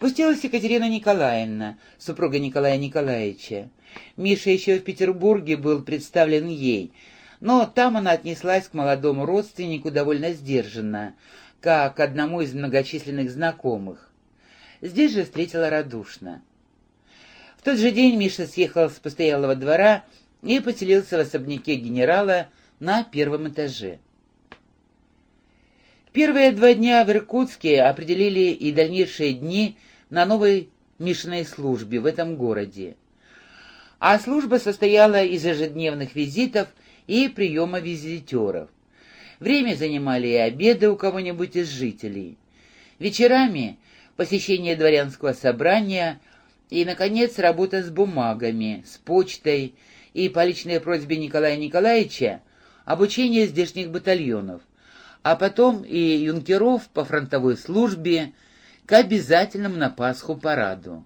Спустилась Екатерина Николаевна, супруга Николая Николаевича. Миша еще в Петербурге был представлен ей, но там она отнеслась к молодому родственнику довольно сдержанно, как к одному из многочисленных знакомых. Здесь же встретила радушно. В тот же день Миша съехал с постоялого двора и поселился в особняке генерала на первом этаже. Первые два дня в Иркутске определили и дальнейшие дни на новой Мишиной службе в этом городе. А служба состояла из ежедневных визитов и приема визитеров. Время занимали и обеды у кого-нибудь из жителей. Вечерами посещение дворянского собрания и, наконец, работа с бумагами, с почтой и, по личной просьбе Николая Николаевича, обучение здешних батальонов, а потом и юнкеров по фронтовой службе к обязательному на Пасху параду.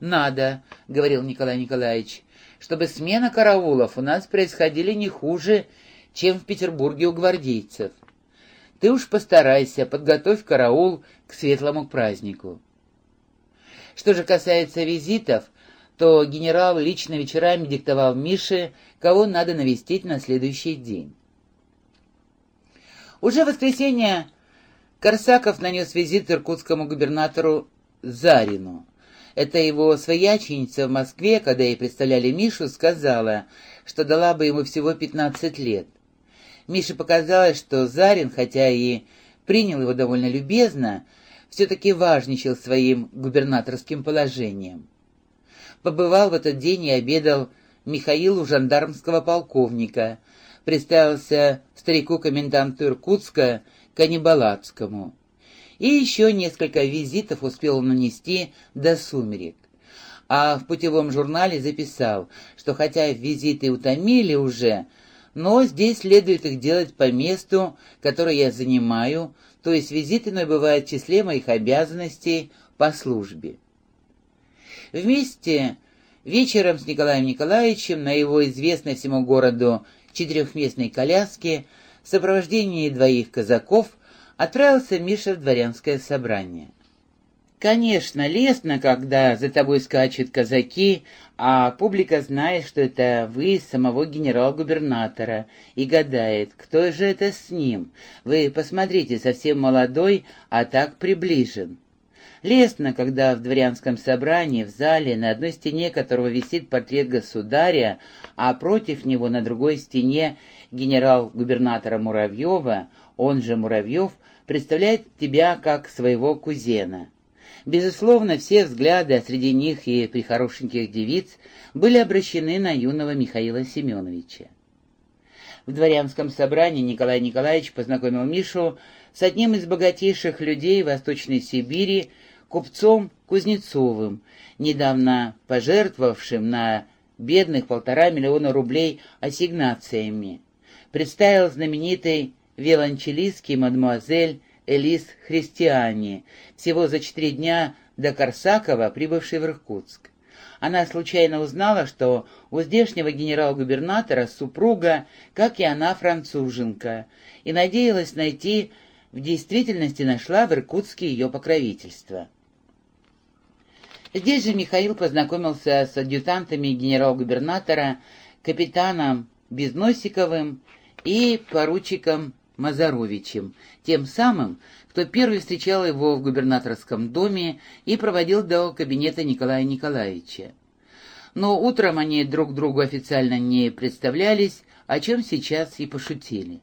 «Надо», — говорил Николай Николаевич, «чтобы смена караулов у нас происходили не хуже, чем в Петербурге у гвардейцев. Ты уж постарайся, подготовь караул к светлому празднику». Что же касается визитов, то генерал лично вечерами диктовал Мише, кого надо навестить на следующий день. Уже в воскресенье Корсаков нанес визит иркутскому губернатору Зарину. Это его свояченица в Москве, когда ей представляли Мишу, сказала, что дала бы ему всего 15 лет. Мише показалось, что Зарин, хотя и принял его довольно любезно, все-таки важничал своим губернаторским положением. Побывал в этот день и обедал Михаилу жандармского полковника, представился старику-коменданту Иркутска Каннибалацкому. И еще несколько визитов успел нанести до сумерек. А в путевом журнале записал, что хотя визиты утомили уже, но здесь следует их делать по месту, которое я занимаю, то есть визиты мной бывают в числе моих обязанностей по службе. Вместе вечером с Николаем Николаевичем на его известной всему городу четырехместной коляске в сопровождении двоих казаков отправился Миша в дворянское собрание. Конечно, лестно, когда за тобой скачут казаки, а публика знает, что это вы самого генерал-губернатора, и гадает, кто же это с ним. Вы посмотрите, совсем молодой, а так приближен. Лестно, когда в дворянском собрании, в зале, на одной стене которого висит портрет государя, а против него на другой стене генерал-губернатора Муравьева, он же Муравьев, представляет тебя как своего кузена. Безусловно, все взгляды, а среди них и прихорошеньких девиц, были обращены на юного Михаила Семеновича. В дворянском собрании Николай Николаевич познакомил Мишу с одним из богатейших людей Восточной Сибири, купцом Кузнецовым, недавно пожертвовавшим на бедных полтора миллиона рублей ассигнациями. Представил знаменитый виолончелистский мадемуазель Элис Христиани, всего за четыре дня до Корсакова, прибывшей в Иркутск. Она случайно узнала, что у здешнего генерал-губернатора супруга, как и она, француженка, и надеялась найти, в действительности нашла в Иркутске ее покровительство. Здесь же Михаил познакомился с адъютантами генерал-губернатора, капитаном Безносиковым и поручиком Мазаровичем, тем самым, кто первый встречал его в губернаторском доме и проводил до кабинета Николая Николаевича. Но утром они друг другу официально не представлялись, о чем сейчас и пошутили.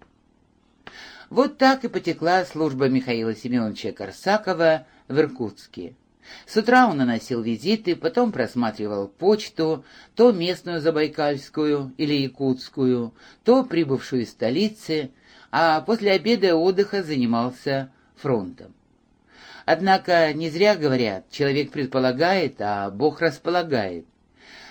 Вот так и потекла служба Михаила Семеновича Корсакова в Иркутске. С утра он наносил визиты, потом просматривал почту, то местную забайкальскую или якутскую, то прибывшую из столицы, а после обеда и отдыха занимался фронтом. Однако не зря говорят, человек предполагает, а Бог располагает.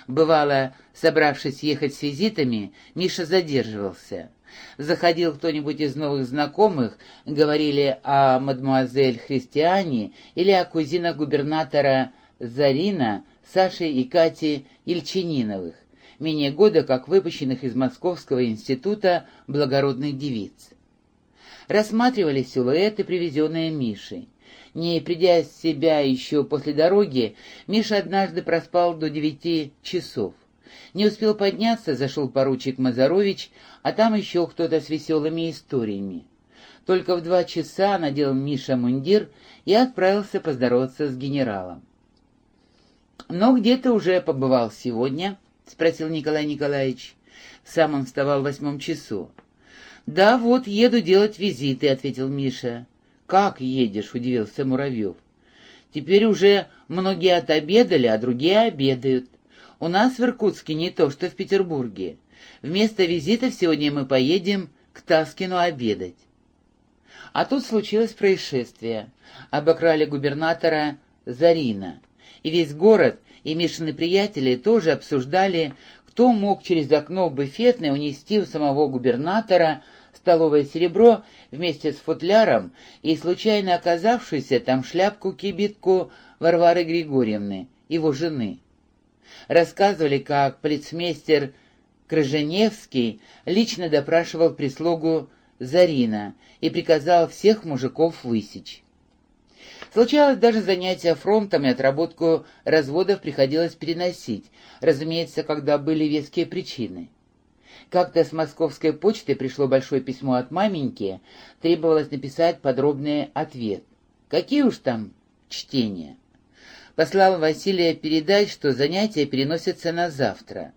Бывало, собравшись ехать с визитами, Миша задерживался. Заходил кто-нибудь из новых знакомых, говорили о мадмуазель Христиане или о кузинах губернатора Зарина, Саше и Кате Ильчининовых менее года как выпущенных из Московского института благородных девиц. Рассматривали силуэты, привезенные Мишей. Не придя в себя еще после дороги, Миша однажды проспал до девяти часов. Не успел подняться, зашел поручик Мазарович, а там еще кто-то с веселыми историями. Только в два часа надел Миша мундир и отправился поздороваться с генералом. «Но где ты уже побывал сегодня?» — спросил Николай Николаевич. Сам он вставал в восьмом часу. «Да вот, еду делать визиты», — ответил Миша. «Как едешь?» — удивился Муравьев. «Теперь уже многие отобедали, а другие обедают. У нас в Иркутске не то, что в Петербурге. Вместо визитов сегодня мы поедем к Таскину обедать». А тут случилось происшествие. Обокрали губернатора Зарина. И весь город, и Мишины приятели тоже обсуждали, кто мог через окно в буфетной унести у самого губернатора столовое серебро вместе с футляром и случайно оказавшуюся там шляпку-кибитку Варвары Григорьевны, его жены. Рассказывали, как полицмейстер Крыженевский лично допрашивал прислугу Зарина и приказал всех мужиков высечь. Случалось даже занятия фронтом и отработку разводов приходилось переносить, разумеется, когда были веские причины. Как-то с московской почты пришло большое письмо от маменьки, требовалось написать подробный ответ. Какие уж там чтения. Послал Василия передать, что занятия переносятся на завтра.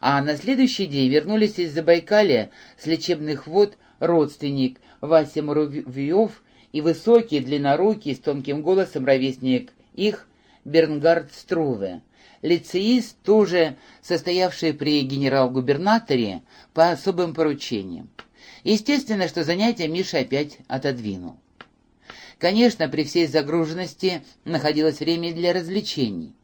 А на следующий день вернулись из Забайкалья с лечебных вод родственник Вася Муравьев и высокий, длиннорукий, с тонким голосом ровесник их Бернгард Струве лицеист, тоже состоявший при генерал-губернаторе по особым поручениям. Естественно, что занятия Миша опять отодвинул. Конечно, при всей загруженности находилось время для развлечений.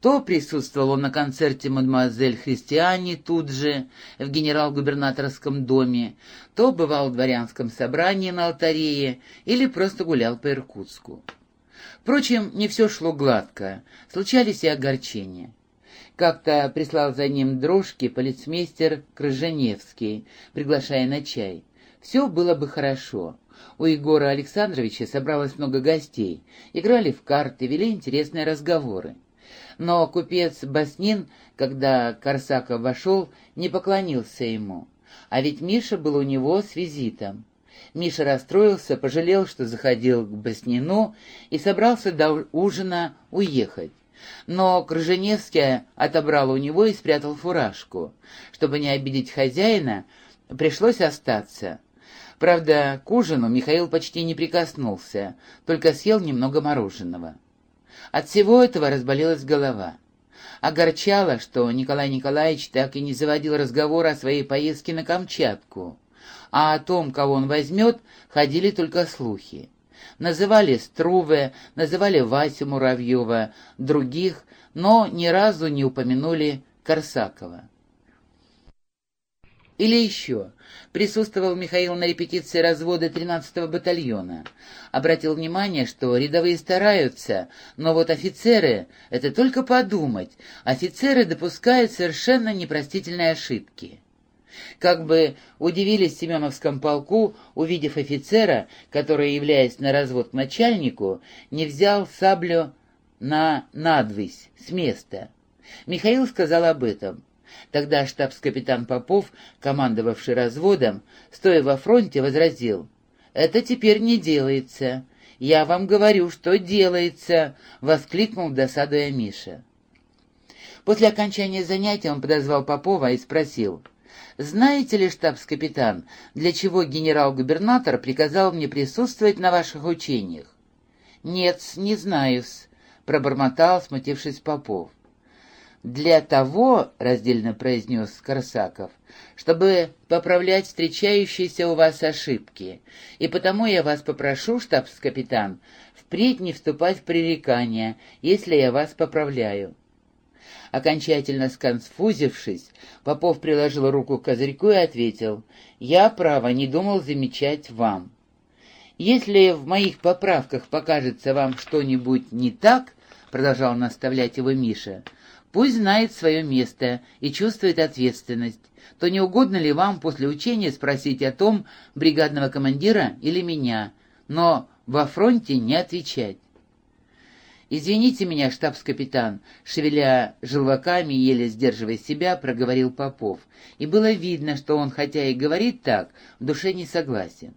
То присутствовал он на концерте мадемуазель Христиани тут же, в генерал-губернаторском доме, то бывал в дворянском собрании на Алтарее или просто гулял по Иркутску. Впрочем, не все шло гладко, случались и огорчения. Как-то прислал за ним дрожки полицмейстер Крыженевский, приглашая на чай. Все было бы хорошо. У Егора Александровича собралось много гостей, играли в карты, вели интересные разговоры. Но купец Баснин, когда Корсаков вошел, не поклонился ему. А ведь Миша был у него с визитом. Миша расстроился, пожалел, что заходил к Баснину и собрался до ужина уехать. Но Крыженевский отобрал у него и спрятал фуражку. Чтобы не обидеть хозяина, пришлось остаться. Правда, к ужину Михаил почти не прикоснулся, только съел немного мороженого. От всего этого разболелась голова. Огорчало, что Николай Николаевич так и не заводил разговор о своей поездке на Камчатку а о том, кого он возьмет, ходили только слухи. Называли Струве, называли Васю Муравьева, других, но ни разу не упомянули Корсакова. Или еще. Присутствовал Михаил на репетиции развода 13-го батальона. Обратил внимание, что рядовые стараются, но вот офицеры — это только подумать. Офицеры допускают совершенно непростительные ошибки. Как бы удивились в Семеновском полку, увидев офицера, который, являясь на развод к начальнику, не взял саблю на надвысь с места. Михаил сказал об этом. Тогда штабс-капитан Попов, командовавший разводом, стоя во фронте, возразил, «Это теперь не делается. Я вам говорю, что делается!» — воскликнул досадуя Миша. После окончания занятия он подозвал Попова и спросил, знаете ли, штабс-капитан, для чего генерал-губернатор приказал мне присутствовать на ваших учениях? Нет, не знаю-с, пробормотал, смутившись Попов. «Для того, — раздельно произнес Корсаков, — чтобы поправлять встречающиеся у вас ошибки, и потому я вас попрошу, штабс-капитан, впредь не вступать в пререкания, если я вас поправляю. Окончательно сконфузившись, Попов приложил руку к козырьку и ответил, «Я, право, не думал замечать вам. Если в моих поправках покажется вам что-нибудь не так, — продолжал наставлять его Миша, — пусть знает свое место и чувствует ответственность, то не угодно ли вам после учения спросить о том бригадного командира или меня, но во фронте не отвечать. «Извините меня, штабс-капитан», — шевеля желваками, еле сдерживая себя, проговорил Попов. И было видно, что он, хотя и говорит так, в душе не согласен.